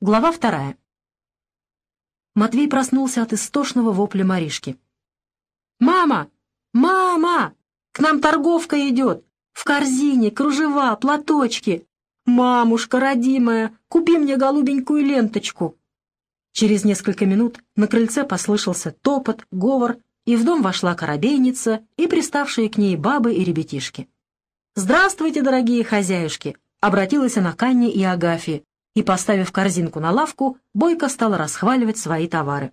Глава вторая. Матвей проснулся от истошного вопля Маришки. «Мама! Мама! К нам торговка идет! В корзине кружева, платочки! Мамушка родимая, купи мне голубенькую ленточку!» Через несколько минут на крыльце послышался топот, говор, и в дом вошла коробейница и приставшие к ней бабы и ребятишки. «Здравствуйте, дорогие хозяюшки!» — обратилась она к Анне и Агафье, и, поставив корзинку на лавку, Бойко стала расхваливать свои товары.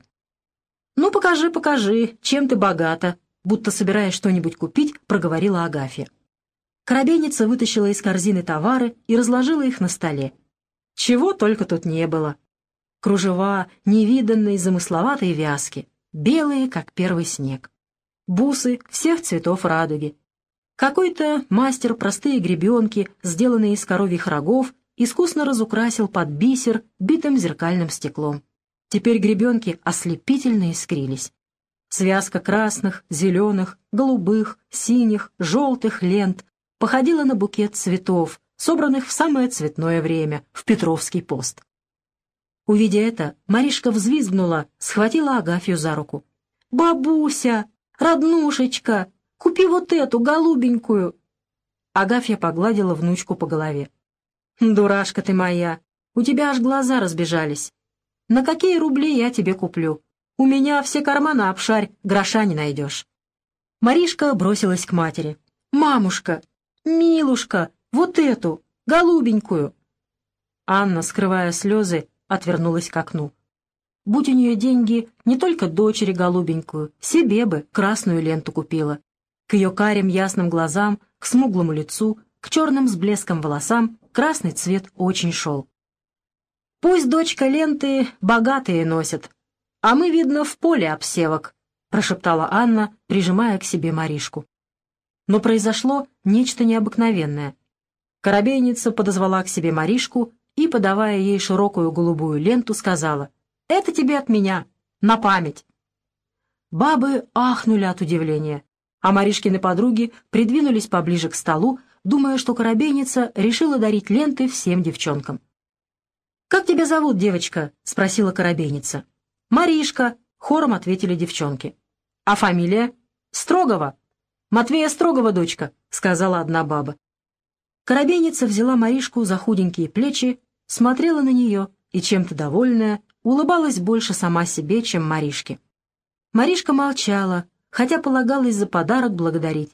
«Ну, покажи, покажи, чем ты богата», будто собираясь что-нибудь купить, проговорила Агафья. Коробейница вытащила из корзины товары и разложила их на столе. Чего только тут не было. Кружева невиданные замысловатые вязки, белые, как первый снег. Бусы всех цветов радуги. Какой-то мастер простые гребенки, сделанные из коровьих рогов искусно разукрасил под бисер битым зеркальным стеклом. Теперь гребенки ослепительно искрились. Связка красных, зеленых, голубых, синих, желтых лент походила на букет цветов, собранных в самое цветное время, в Петровский пост. Увидя это, Маришка взвизгнула, схватила Агафью за руку. «Бабуся! Роднушечка! Купи вот эту, голубенькую!» Агафья погладила внучку по голове. «Дурашка ты моя, у тебя аж глаза разбежались. На какие рубли я тебе куплю? У меня все карманы обшарь, гроша не найдешь». Маришка бросилась к матери. «Мамушка! Милушка! Вот эту! Голубенькую!» Анна, скрывая слезы, отвернулась к окну. Будь у нее деньги, не только дочери голубенькую, себе бы красную ленту купила. К ее карим ясным глазам, к смуглому лицу, к черным с блеском волосам красный цвет очень шел. «Пусть дочка ленты богатые носит, а мы, видно, в поле обсевок», прошептала Анна, прижимая к себе Маришку. Но произошло нечто необыкновенное. Коробейница подозвала к себе Маришку и, подавая ей широкую голубую ленту, сказала «Это тебе от меня, на память». Бабы ахнули от удивления, а Маришкины подруги придвинулись поближе к столу, думая, что коробейница решила дарить ленты всем девчонкам. «Как тебя зовут, девочка?» — спросила коробейница. «Маришка», — хором ответили девчонки. «А фамилия?» «Строгова». «Матвея Строгова, дочка», — сказала одна баба. Коробейница взяла Маришку за худенькие плечи, смотрела на нее и, чем-то довольная, улыбалась больше сама себе, чем Маришке. Маришка молчала, хотя полагалось за подарок благодарить.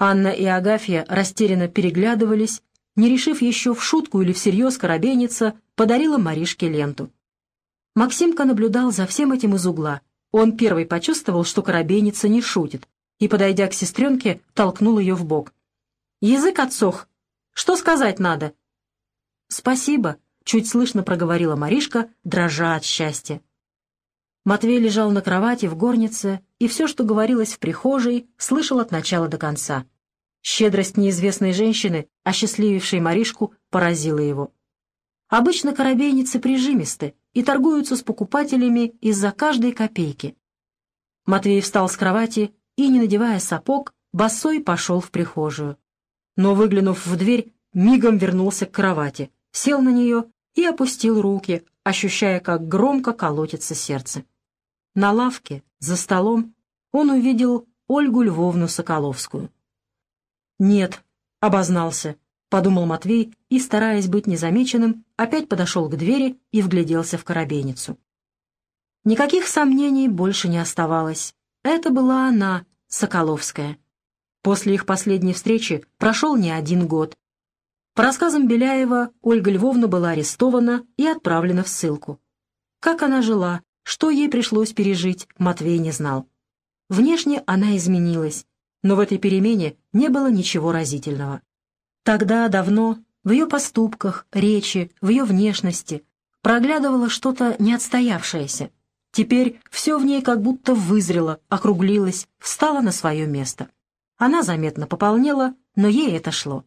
Анна и Агафья растерянно переглядывались, не решив еще в шутку или всерьез коробейница подарила Маришке ленту. Максимка наблюдал за всем этим из угла. Он первый почувствовал, что коробейница не шутит, и, подойдя к сестренке, толкнул ее в бок. «Язык отсох. Что сказать надо?» «Спасибо», — чуть слышно проговорила Маришка, дрожа от счастья. Матвей лежал на кровати в горнице, и все, что говорилось в прихожей, слышал от начала до конца. Щедрость неизвестной женщины, осчастливившей Маришку, поразила его. Обычно коробейницы прижимисты и торгуются с покупателями из-за каждой копейки. Матвей встал с кровати и, не надевая сапог, босой пошел в прихожую. Но, выглянув в дверь, мигом вернулся к кровати, сел на нее и опустил руки, ощущая, как громко колотится сердце. На лавке, за столом, он увидел Ольгу Львовну Соколовскую. «Нет», — обознался, — подумал Матвей и, стараясь быть незамеченным, опять подошел к двери и вгляделся в коробейницу. Никаких сомнений больше не оставалось. Это была она, Соколовская. После их последней встречи прошел не один год. По рассказам Беляева, Ольга Львовна была арестована и отправлена в ссылку. Как она жила, что ей пришлось пережить, Матвей не знал. Внешне она изменилась, но в этой перемене не было ничего разительного. Тогда, давно, в ее поступках, речи, в ее внешности проглядывало что-то неотстоявшееся. Теперь все в ней как будто вызрело, округлилось, встало на свое место. Она заметно пополнела, но ей это шло.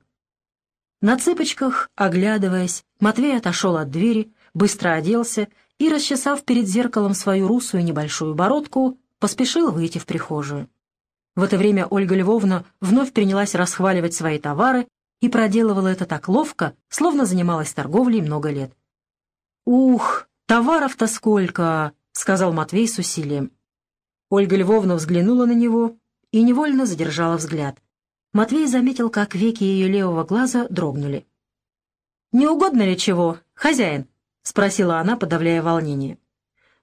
На цыпочках, оглядываясь, Матвей отошел от двери, быстро оделся и, расчесав перед зеркалом свою русую небольшую бородку, поспешил выйти в прихожую. В это время Ольга Львовна вновь принялась расхваливать свои товары и проделывала это так ловко, словно занималась торговлей много лет. «Ух, товаров-то сколько!» — сказал Матвей с усилием. Ольга Львовна взглянула на него и невольно задержала взгляд. Матвей заметил, как веки ее левого глаза дрогнули. «Не угодно ли чего, хозяин?» — спросила она, подавляя волнение.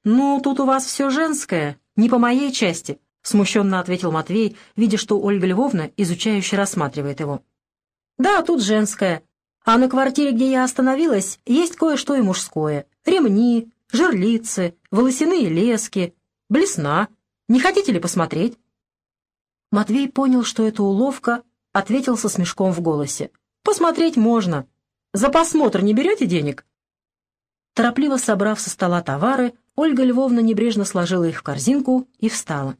«Ну, тут у вас все женское, не по моей части», — смущенно ответил Матвей, видя, что Ольга Львовна изучающе рассматривает его. «Да, тут женское. А на квартире, где я остановилась, есть кое-что и мужское. Ремни, жерлицы, волосяные лески, блесна. Не хотите ли посмотреть?» Матвей понял, что это уловка, ответил со смешком в голосе. «Посмотреть можно. За посмотр не берете денег?» Торопливо собрав со стола товары, Ольга Львовна небрежно сложила их в корзинку и встала.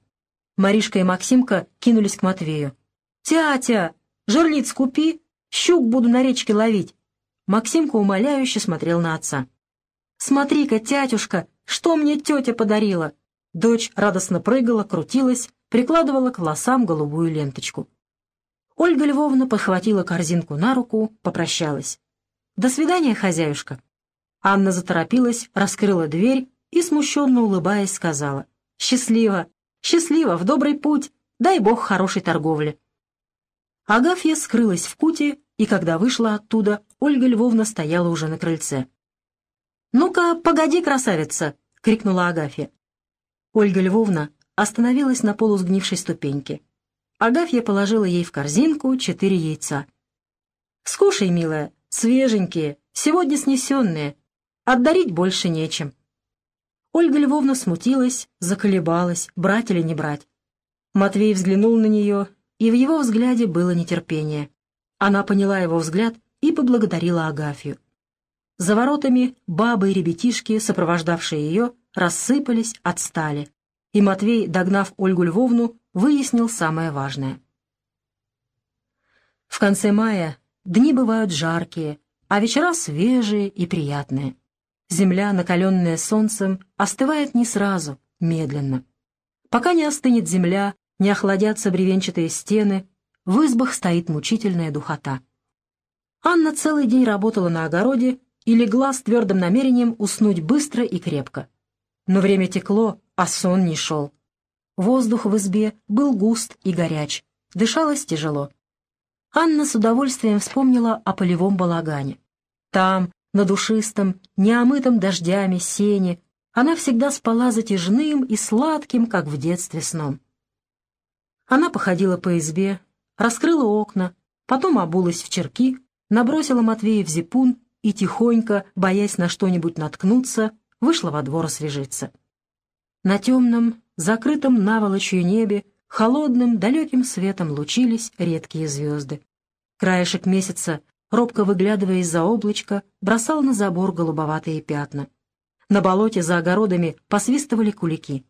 Маришка и Максимка кинулись к Матвею. «Тятя, жерлиц купи, щук буду на речке ловить». Максимка умоляюще смотрел на отца. «Смотри-ка, тятюшка, что мне тетя подарила!» Дочь радостно прыгала, крутилась, прикладывала к волосам голубую ленточку. Ольга Львовна подхватила корзинку на руку, попрощалась. «До свидания, хозяюшка!» Анна заторопилась, раскрыла дверь и, смущенно улыбаясь, сказала «Счастливо! Счастливо! В добрый путь! Дай бог хорошей торговли!» Агафья скрылась в куте, и когда вышла оттуда, Ольга Львовна стояла уже на крыльце. «Ну-ка, погоди, красавица!» — крикнула Агафья. Ольга Львовна остановилась на полусгнившей ступеньке. Агафья положила ей в корзинку четыре яйца. «Скушай, милая, свеженькие, сегодня снесенные, Отдарить больше нечем. Ольга Львовна смутилась, заколебалась, брать или не брать. Матвей взглянул на нее, и в его взгляде было нетерпение. Она поняла его взгляд и поблагодарила Агафью. За воротами бабы и ребятишки, сопровождавшие ее, рассыпались, отстали. И Матвей, догнав Ольгу Львовну, выяснил самое важное. В конце мая дни бывают жаркие, а вечера свежие и приятные. Земля, накаленная солнцем, остывает не сразу, медленно. Пока не остынет земля, не охладятся бревенчатые стены, в избах стоит мучительная духота. Анна целый день работала на огороде и легла с твердым намерением уснуть быстро и крепко. Но время текло, а сон не шел. Воздух в избе был густ и горяч, дышалось тяжело. Анна с удовольствием вспомнила о полевом балагане. Там, на душистом, неомытом дождями сене, она всегда спала затяжным и сладким, как в детстве сном. Она походила по избе, раскрыла окна, потом обулась в черки, набросила Матвея в зипун и тихонько, боясь на что-нибудь наткнуться, вышла во двор освежиться. На темном, закрытом наволочью небе холодным, далеким светом лучились редкие звезды. Краешек месяца робко выглядывая из-за облачка, бросал на забор голубоватые пятна. На болоте за огородами посвистывали кулики.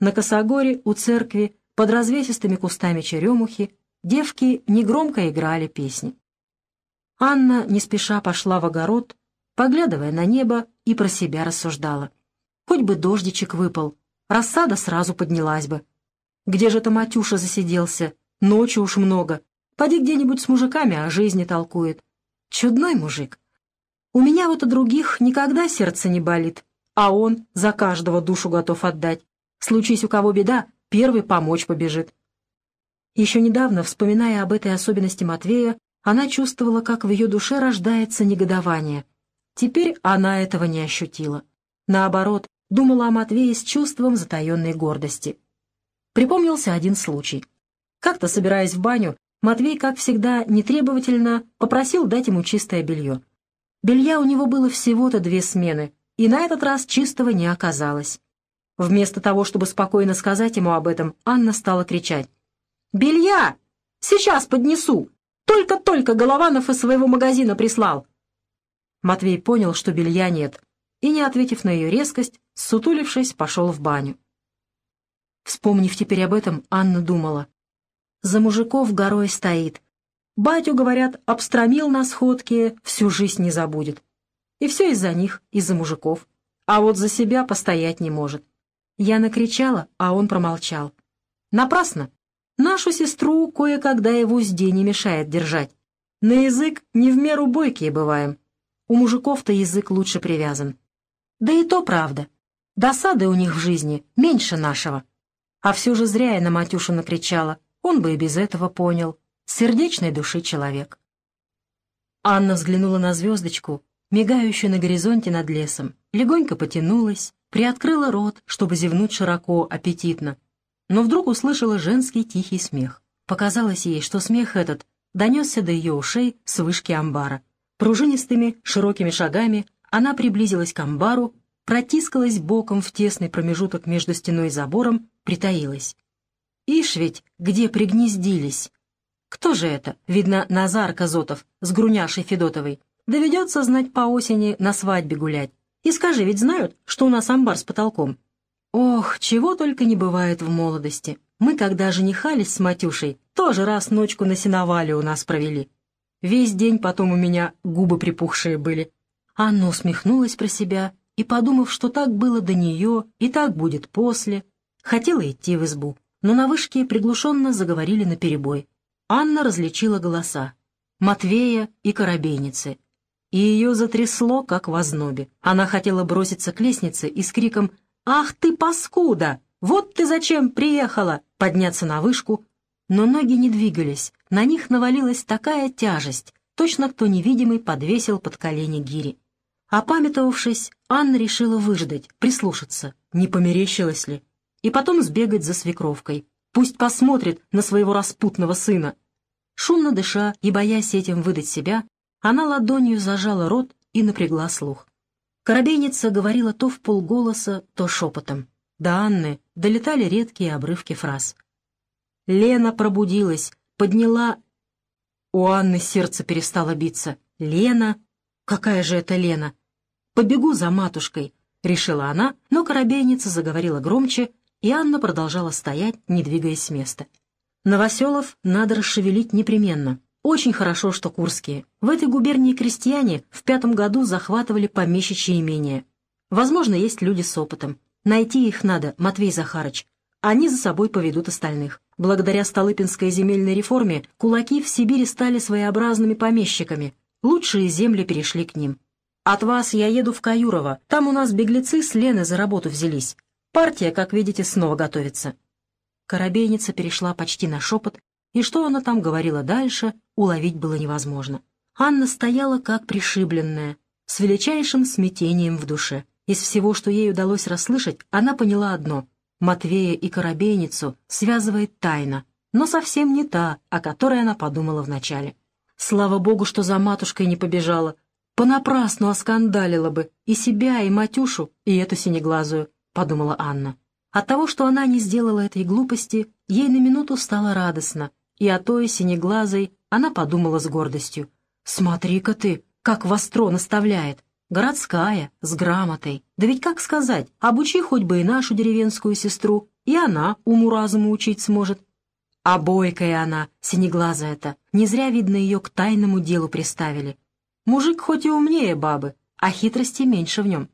На косогоре у церкви под развесистыми кустами черемухи девки негромко играли песни. Анна не спеша пошла в огород, поглядывая на небо и про себя рассуждала. Хоть бы дождичек выпал, рассада сразу поднялась бы. Где же это Матюша засиделся? Ночи уж много. Поди где-нибудь с мужиками о жизни толкует. Чудной мужик. У меня вот у других никогда сердце не болит, а он за каждого душу готов отдать. Случись у кого беда, первый помочь побежит. Еще недавно, вспоминая об этой особенности Матвея, она чувствовала, как в ее душе рождается негодование. Теперь она этого не ощутила. Наоборот, думала о Матвее с чувством затаенной гордости. Припомнился один случай. Как-то, собираясь в баню, Матвей, как всегда, нетребовательно попросил дать ему чистое белье. Белья у него было всего-то две смены, и на этот раз чистого не оказалось. Вместо того, чтобы спокойно сказать ему об этом, Анна стала кричать. «Белья! Сейчас поднесу! Только-только Голованов из своего магазина прислал!» Матвей понял, что белья нет, и, не ответив на ее резкость, сутулившись, пошел в баню. Вспомнив теперь об этом, Анна думала за мужиков горой стоит. Батю, говорят, обстромил на сходке, всю жизнь не забудет. И все из-за них, из-за мужиков. А вот за себя постоять не может. Я накричала, а он промолчал. Напрасно. Нашу сестру кое-когда его узде не мешает держать. На язык не в меру бойкие бываем. У мужиков-то язык лучше привязан. Да и то правда. Досады у них в жизни меньше нашего. А все же зря я на Матюшу накричала. Он бы и без этого понял. Сердечной души человек. Анна взглянула на звездочку, мигающую на горизонте над лесом, легонько потянулась, приоткрыла рот, чтобы зевнуть широко, аппетитно. Но вдруг услышала женский тихий смех. Показалось ей, что смех этот донесся до ее ушей с вышки амбара. Пружинистыми, широкими шагами она приблизилась к амбару, протискалась боком в тесный промежуток между стеной и забором, притаилась. Ишь ведь, где пригнездились. Кто же это? Видно, Назар Казотов с груняшей Федотовой. Доведется знать по осени на свадьбе гулять. И скажи, ведь знают, что у нас амбар с потолком? Ох, чего только не бывает в молодости. Мы, когда женихались с Матюшей, тоже раз ночку на сеновале у нас провели. Весь день потом у меня губы припухшие были. Анна усмехнулась про себя и, подумав, что так было до нее и так будет после, хотела идти в избу. Но на вышке приглушенно заговорили наперебой. Анна различила голоса. Матвея и Коробейницы. И ее затрясло, как в ознобе. Она хотела броситься к лестнице и с криком «Ах ты, паскуда! Вот ты зачем приехала!» подняться на вышку, но ноги не двигались, на них навалилась такая тяжесть, точно кто невидимый подвесил под колени гири. Опамятовавшись, Анна решила выждать, прислушаться, не померещилась ли, и потом сбегать за свекровкой. Пусть посмотрит на своего распутного сына. Шумно дыша и боясь этим выдать себя, она ладонью зажала рот и напрягла слух. Коробейница говорила то в полголоса, то шепотом. До Анны долетали редкие обрывки фраз. Лена пробудилась, подняла... У Анны сердце перестало биться. «Лена? Какая же это Лена? Побегу за матушкой», — решила она, но коробейница заговорила громче, и Анна продолжала стоять, не двигаясь с места. Новоселов надо расшевелить непременно. Очень хорошо, что курские. В этой губернии крестьяне в пятом году захватывали помещичье имение. Возможно, есть люди с опытом. Найти их надо, Матвей Захарыч. Они за собой поведут остальных. Благодаря Столыпинской земельной реформе кулаки в Сибири стали своеобразными помещиками. Лучшие земли перешли к ним. От вас я еду в Каюрово. Там у нас беглецы с Лены за работу взялись. Партия, как видите, снова готовится». Коробейница перешла почти на шепот, и что она там говорила дальше, уловить было невозможно. Анна стояла как пришибленная, с величайшим смятением в душе. Из всего, что ей удалось расслышать, она поняла одно — Матвея и Коробейницу связывает тайна, но совсем не та, о которой она подумала вначале. Слава богу, что за матушкой не побежала. Понапрасну оскандалила бы и себя, и Матюшу, и эту синеглазую, — подумала Анна. От того, что она не сделала этой глупости, ей на минуту стало радостно, и о той синеглазой она подумала с гордостью. «Смотри-ка ты, как востро наставляет! Городская, с грамотой. Да ведь как сказать, обучи хоть бы и нашу деревенскую сестру, и она уму-разуму учить сможет. А бойкая она, синеглазая-то, не зря, видно, ее к тайному делу приставили. Мужик хоть и умнее бабы, а хитрости меньше в нем.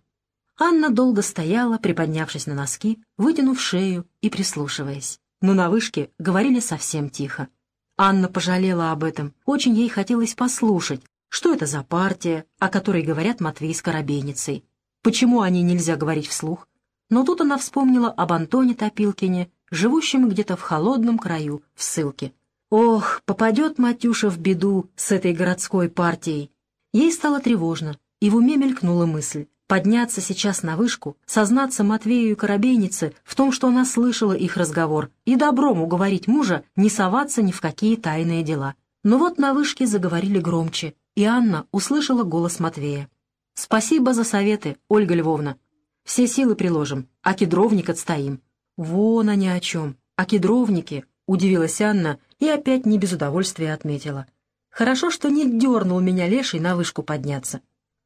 Анна долго стояла, приподнявшись на носки, вытянув шею и прислушиваясь. Но на вышке говорили совсем тихо. Анна пожалела об этом, очень ей хотелось послушать, что это за партия, о которой говорят Матвей с Коробейницей? Почему о ней нельзя говорить вслух? Но тут она вспомнила об Антоне Топилкине, живущем где-то в холодном краю, в ссылке. Ох, попадет Матюша в беду с этой городской партией. Ей стало тревожно, и в уме мелькнула мысль подняться сейчас на вышку, сознаться Матвею и Коробейнице в том, что она слышала их разговор, и добром уговорить мужа не соваться ни в какие тайные дела. Но вот на вышке заговорили громче, и Анна услышала голос Матвея. «Спасибо за советы, Ольга Львовна. Все силы приложим, а кедровник отстоим». «Вон они о чем. О кедровнике», — удивилась Анна и опять не без удовольствия отметила. «Хорошо, что не дернул меня леший на вышку подняться».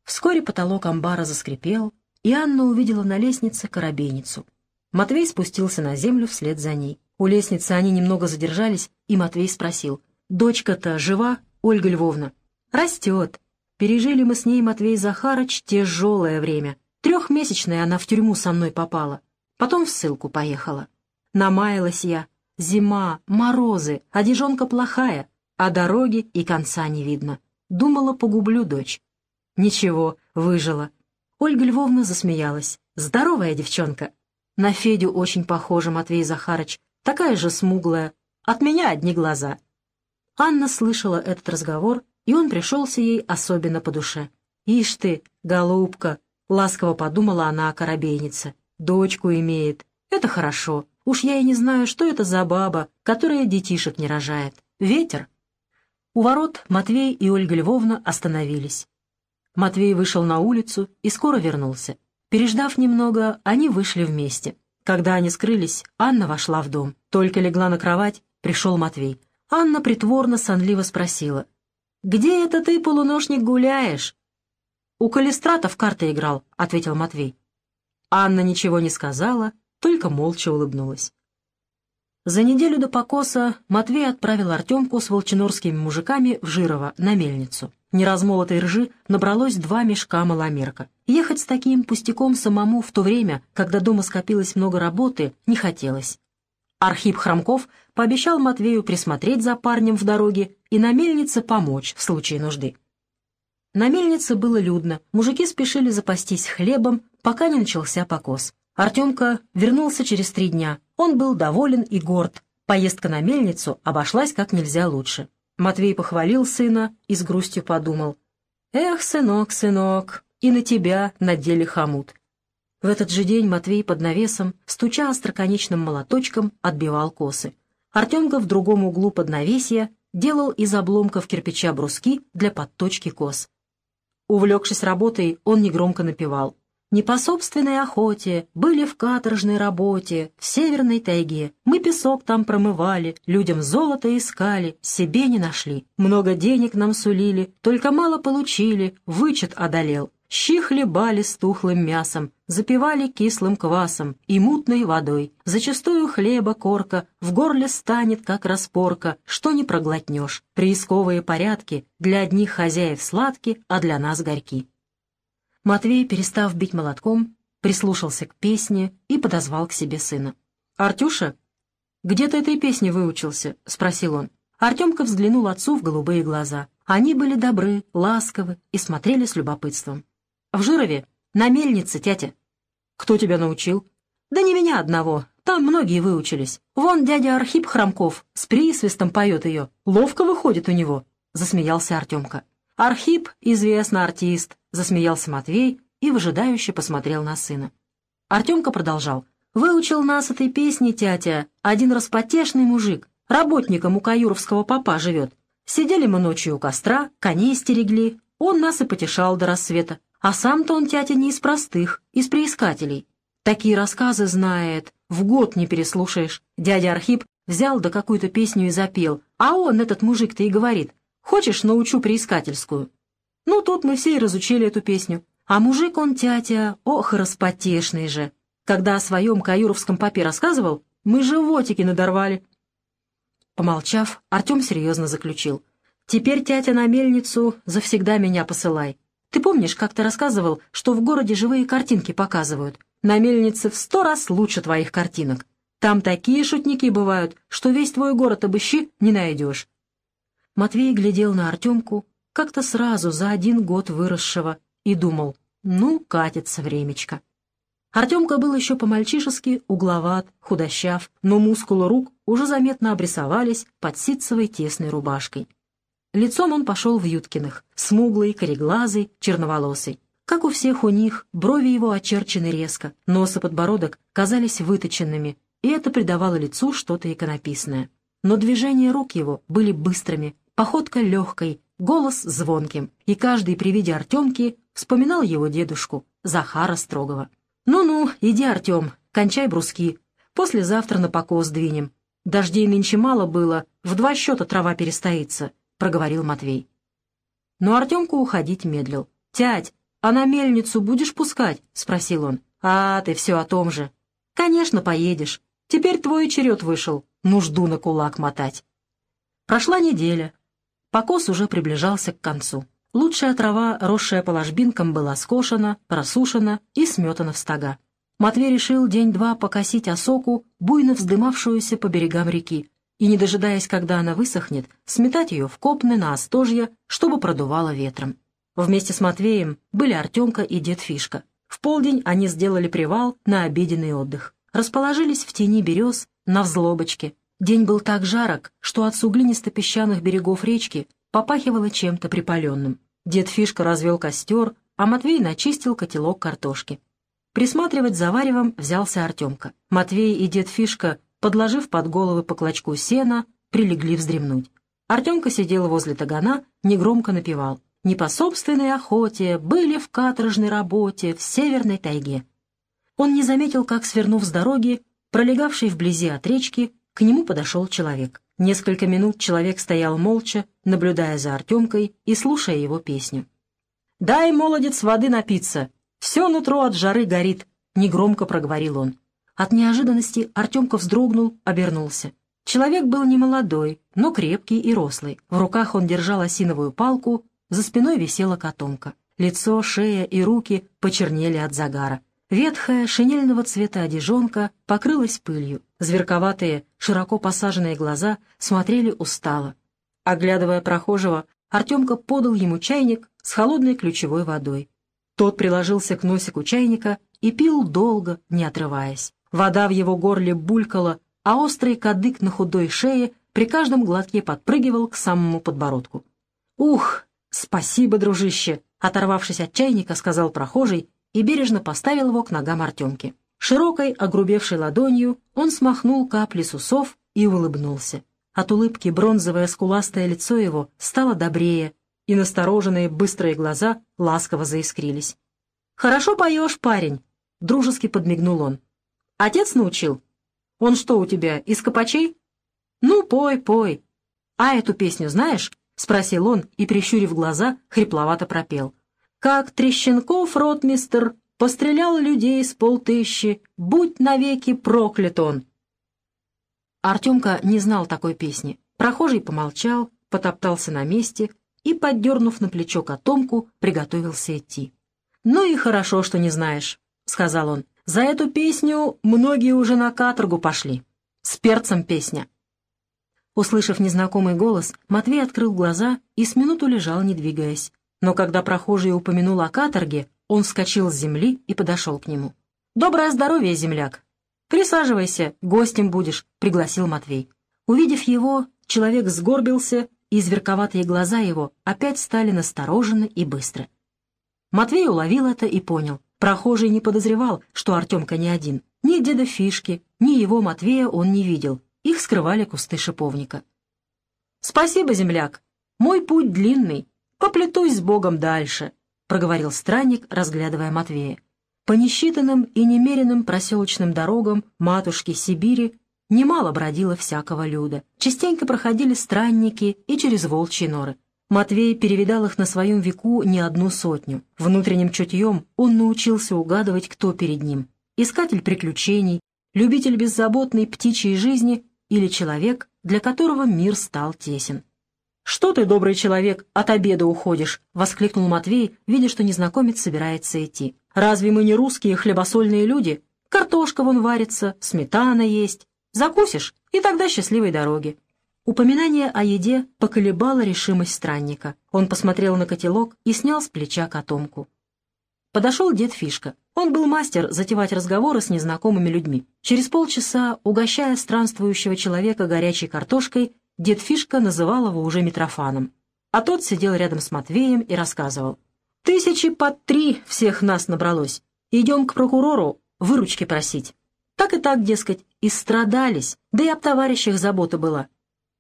Вскоре потолок амбара заскрипел, и Анна увидела на лестнице коробейницу. Матвей спустился на землю вслед за ней. У лестницы они немного задержались, и Матвей спросил, «Дочка-то жива, Ольга Львовна?» Растет. Пережили мы с ней, Матвей Захарыч, тяжелое время. Трехмесячная она в тюрьму со мной попала. Потом в ссылку поехала. Намаялась я. Зима, морозы, одежонка плохая, а дороги и конца не видно. Думала, погублю дочь. Ничего, выжила. Ольга Львовна засмеялась. «Здоровая девчонка!» «На Федю очень похожа, Матвей Захарыч. Такая же смуглая. От меня одни глаза». Анна слышала этот разговор, и он пришелся ей особенно по душе. «Ишь ты, голубка!» — ласково подумала она о коробейнице. «Дочку имеет. Это хорошо. Уж я и не знаю, что это за баба, которая детишек не рожает. Ветер?» У ворот Матвей и Ольга Львовна остановились. Матвей вышел на улицу и скоро вернулся. Переждав немного, они вышли вместе. Когда они скрылись, Анна вошла в дом. Только легла на кровать, пришел Матвей. Анна притворно сонливо спросила. «Где это ты, полуношник, гуляешь?» «У Калистрата в карты играл», — ответил Матвей. Анна ничего не сказала, только молча улыбнулась. За неделю до покоса Матвей отправил Артемку с волчинорскими мужиками в Жирово, на мельницу. Неразмолотой ржи набралось два мешка маломерка. Ехать с таким пустяком самому в то время, когда дома скопилось много работы, не хотелось. Архип Хромков пообещал Матвею присмотреть за парнем в дороге и на мельнице помочь в случае нужды. На мельнице было людно, мужики спешили запастись хлебом, пока не начался покос. Артемка вернулся через три дня. Он был доволен и горд. Поездка на мельницу обошлась как нельзя лучше. Матвей похвалил сына и с грустью подумал. «Эх, сынок, сынок, и на тебя надели хомут». В этот же день Матвей под навесом, стуча остроконечным молоточком, отбивал косы. Артемка в другом углу под навесья делал из обломков кирпича бруски для подточки кос. Увлекшись работой, он негромко напевал не по собственной охоте, были в каторжной работе, в северной тайге. Мы песок там промывали, людям золото искали, себе не нашли. Много денег нам сулили, только мало получили, вычет одолел. Щи хлебали с тухлым мясом, запивали кислым квасом и мутной водой. Зачастую хлеба корка в горле станет, как распорка, что не проглотнешь. Приисковые порядки для одних хозяев сладки, а для нас горьки. Матвей, перестав бить молотком, прислушался к песне и подозвал к себе сына. «Артюша, где ты этой песни выучился?» — спросил он. Артемка взглянул отцу в голубые глаза. Они были добры, ласковы и смотрели с любопытством. «В Жирове, на мельнице, тятя». «Кто тебя научил?» «Да не меня одного, там многие выучились. Вон дядя Архип Хромков с присвистом поет ее. Ловко выходит у него», — засмеялся Артемка. «Архип — известный артист», — засмеялся Матвей и выжидающе посмотрел на сына. Артемка продолжал. «Выучил нас этой песни, тятя, один распотешный мужик, работником у каюровского папа живет. Сидели мы ночью у костра, коней стерегли, он нас и потешал до рассвета. А сам-то он, тятя, не из простых, из приискателей. Такие рассказы знает, в год не переслушаешь. Дядя Архип взял да какую-то песню и запел, а он, этот мужик-то, и говорит, Хочешь, научу приискательскую?» Ну, тут мы все и разучили эту песню. А мужик он, тятя, ох, распотешный же. Когда о своем каюровском попе рассказывал, мы животики надорвали. Помолчав, Артем серьезно заключил. «Теперь, тятя, на мельницу завсегда меня посылай. Ты помнишь, как ты рассказывал, что в городе живые картинки показывают? На мельнице в сто раз лучше твоих картинок. Там такие шутники бывают, что весь твой город обыщи не найдешь. Матвей глядел на Артемку, как-то сразу за один год выросшего, и думал, ну, катится времечко. Артемка был еще по-мальчишески угловат, худощав, но мускулы рук уже заметно обрисовались под ситцевой тесной рубашкой. Лицом он пошел в Юткиных, смуглый, кореглазый, черноволосый. Как у всех у них, брови его очерчены резко, нос и подбородок казались выточенными, и это придавало лицу что-то иконописное. Но движения рук его были быстрыми, походка легкой, голос звонким, и каждый при виде Артемки вспоминал его дедушку, Захара Строгова. «Ну-ну, иди, Артем, кончай бруски. Послезавтра на покос двинем. Дождей нынче мало было, в два счета трава перестоится», — проговорил Матвей. Но Артемка уходить медлил. «Тять, а на мельницу будешь пускать?» — спросил он. «А, ты все о том же». «Конечно, поедешь. Теперь твой черед вышел, нужду на кулак мотать». Прошла неделя, Покос уже приближался к концу. Лучшая трава, росшая по ложбинкам, была скошена, просушена и сметана в стога. Матвей решил день-два покосить осоку, буйно вздымавшуюся по берегам реки, и, не дожидаясь, когда она высохнет, сметать ее в копны на остожье, чтобы продувало ветром. Вместе с Матвеем были Артемка и дед Фишка. полдень они сделали привал на обеденный отдых. Расположились в тени берез на взлобочке. День был так жарок, что от суглинисто-песчаных берегов речки попахивало чем-то припаленным. Дед Фишка развел костер, а Матвей начистил котелок картошки. Присматривать за варевом взялся Артемка. Матвей и дед Фишка, подложив под головы по клочку сена, прилегли вздремнуть. Артемка сидел возле тагана, негромко напевал. «Не по собственной охоте, были в каторжной работе в северной тайге». Он не заметил, как, свернув с дороги, пролегавшей вблизи от речки, к нему подошел человек. Несколько минут человек стоял молча, наблюдая за Артемкой и слушая его песню. «Дай, молодец, воды напиться! Все нутро от жары горит!» — негромко проговорил он. От неожиданности Артемка вздрогнул, обернулся. Человек был не молодой, но крепкий и рослый. В руках он держал осиновую палку, за спиной висела котомка. Лицо, шея и руки почернели от загара. Ветхая, шинельного цвета одежонка покрылась пылью. Зверковатые, широко посаженные глаза смотрели устало. Оглядывая прохожего, Артемка подал ему чайник с холодной ключевой водой. Тот приложился к носику чайника и пил долго, не отрываясь. Вода в его горле булькала, а острый кадык на худой шее при каждом глотке подпрыгивал к самому подбородку. «Ух, спасибо, дружище!» — оторвавшись от чайника, сказал прохожий и бережно поставил его к ногам Артемки. Широкой, огрубевшей ладонью он смахнул капли с усов и улыбнулся. От улыбки бронзовое скуластое лицо его стало добрее, и настороженные быстрые глаза ласково заискрились. «Хорошо поешь, парень!» — дружески подмигнул он. «Отец научил? Он что у тебя, из копачей?» «Ну, пой, пой!» «А эту песню знаешь?» — спросил он и, прищурив глаза, хрипловато пропел. Как Трещенков, ротмистер, пострелял людей с полтыщи, будь навеки проклят он. Артемка не знал такой песни. Прохожий помолчал, потоптался на месте и, поддернув на плечо котомку, приготовился идти. «Ну и хорошо, что не знаешь», — сказал он. «За эту песню многие уже на каторгу пошли. С перцем песня». Услышав незнакомый голос, Матвей открыл глаза и с минуту лежал, не двигаясь но когда прохожий упомянул о каторге, он вскочил с земли и подошел к нему. «Доброе здоровье, земляк!» «Присаживайся, гостем будешь», — пригласил Матвей. Увидев его, человек сгорбился, и зверковатые глаза его опять стали насторожены и быстро. Матвей уловил это и понял. Прохожий не подозревал, что Артемка не один. Ни деда Фишки, ни его Матвея он не видел. Их скрывали кусты шиповника. «Спасибо, земляк. Мой путь длинный, «Поплетусь с Богом дальше», — проговорил странник, разглядывая Матвея. По несчитанным и немеренным проселочным дорогам матушки Сибири немало бродило всякого люда. Частенько проходили странники и через волчьи норы. Матвей перевидал их на своем веку не одну сотню. Внутренним чутьем он научился угадывать, кто перед ним. Искатель приключений, любитель беззаботной птичьей жизни или человек, для которого мир стал тесен. «Что ты, добрый человек, от обеда уходишь?» — воскликнул Матвей, видя, что незнакомец собирается идти. «Разве мы не русские хлебосольные люди? Картошка вон варится, сметана есть. Закусишь, и тогда счастливой дороги». Упоминание о еде поколебало решимость странника. Он посмотрел на котелок и снял с плеча котомку. Подошел дед Фишка. Он был мастер затевать разговоры с незнакомыми людьми. Через полчаса, угощая странствующего человека горячей картошкой, Дед Фишка называл его уже Митрофаном, а тот сидел рядом с Матвеем и рассказывал. «Тысячи под три всех нас набралось. Идем к прокурору выручки просить. Так и так, дескать, и страдались, да и об товарищах забота была.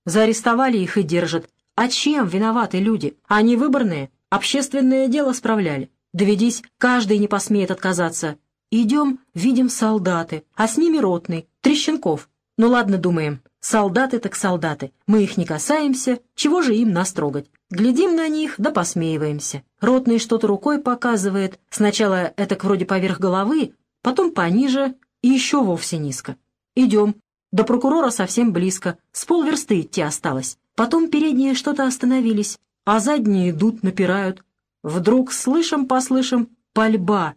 Заарестовали их и держат. А чем виноваты люди? Они выборные, общественное дело справляли. Доведись, каждый не посмеет отказаться. Идем, видим солдаты, а с ними ротный, Трещенков. Ну ладно, думаем, Солдаты так солдаты, мы их не касаемся, чего же им нас трогать? Глядим на них, да посмеиваемся. Ротный что-то рукой показывает, сначала это вроде поверх головы, потом пониже и еще вовсе низко. Идем. До прокурора совсем близко, с полверсты идти осталось. Потом передние что-то остановились, а задние идут, напирают. Вдруг слышим-послышим пальба.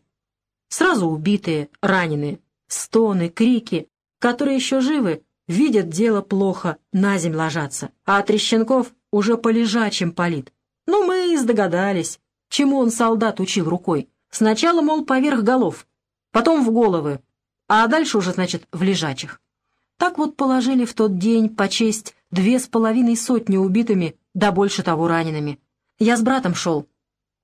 Сразу убитые, раненые, стоны, крики, которые еще живы, Видят дело плохо, на земь ложатся, а Трещенков уже по лежачим палит. Ну, мы и догадались, чему он солдат учил рукой. Сначала, мол, поверх голов, потом в головы, а дальше уже, значит, в лежачих. Так вот положили в тот день, по честь, две с половиной сотни убитыми, да больше того ранеными. Я с братом шел.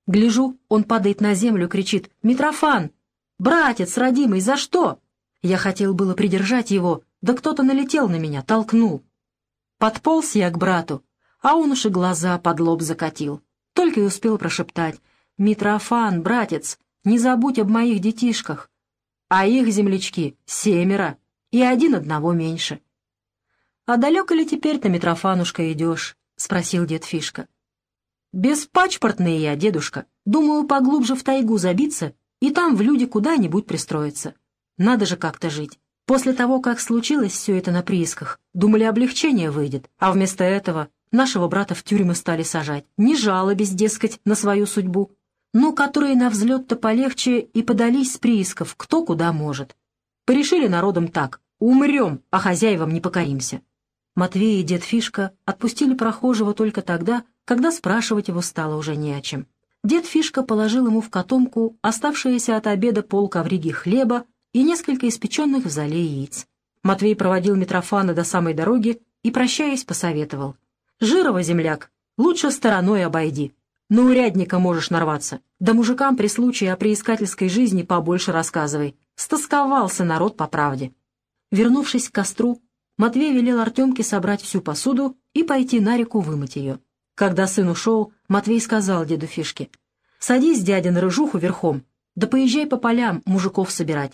Гляжу, он падает на землю, кричит «Митрофан! Братец, родимый, за что?» Я хотел было придержать его, да кто-то налетел на меня, толкнул. Подполз я к брату, а он уж и глаза под лоб закатил. Только и успел прошептать «Митрофан, братец, не забудь об моих детишках». А их землячки семеро, и один одного меньше. «А далеко ли теперь-то, Митрофанушка, идешь?» — спросил дед Фишка. «Беспачпортный я, дедушка. Думаю, поглубже в тайгу забиться и там в люди куда-нибудь пристроиться. Надо же как-то жить. После того, как случилось все это на приисках, думали, облегчение выйдет, а вместо этого нашего брата в тюрьмы стали сажать. Не жалобись, дескать, на свою судьбу. Но которые на взлет-то полегче и подались с приисков, кто куда может. Порешили народом так. Умрем, а хозяевам не покоримся. Матвей и дед Фишка отпустили прохожего только тогда, когда спрашивать его стало уже не о чем. Дед Фишка положил ему в котомку оставшееся от обеда пол ковриги хлеба и несколько испеченных в зале яиц. Матвей проводил Митрофана до самой дороги и, прощаясь, посоветовал. «Жирова, земляк, лучше стороной обойди. На урядника можешь нарваться. Да мужикам при случае о приискательской жизни побольше рассказывай. Стосковался народ по правде». Вернувшись к костру, Матвей велел Артемке собрать всю посуду и пойти на реку вымыть ее. Когда сын ушел, Матвей сказал деду Фишке, «Садись, дядя, на рыжуху верхом, да поезжай по полям мужиков собирать.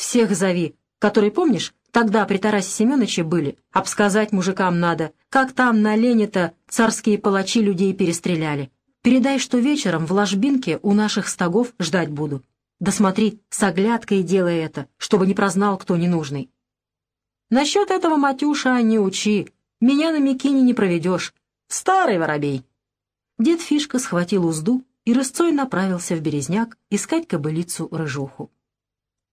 Всех зови, которые, помнишь, тогда при Тарасе Семеновиче были. Обсказать мужикам надо, как там на Лене-то царские палачи людей перестреляли. Передай, что вечером в ложбинке у наших стогов ждать буду. Да смотри, с оглядкой делай это, чтобы не прознал кто ненужный. Насчет этого, Матюша, не учи. Меня на Микине не проведешь. Старый воробей. Дед Фишка схватил узду и рысцой направился в березняк искать кобылицу-рыжуху.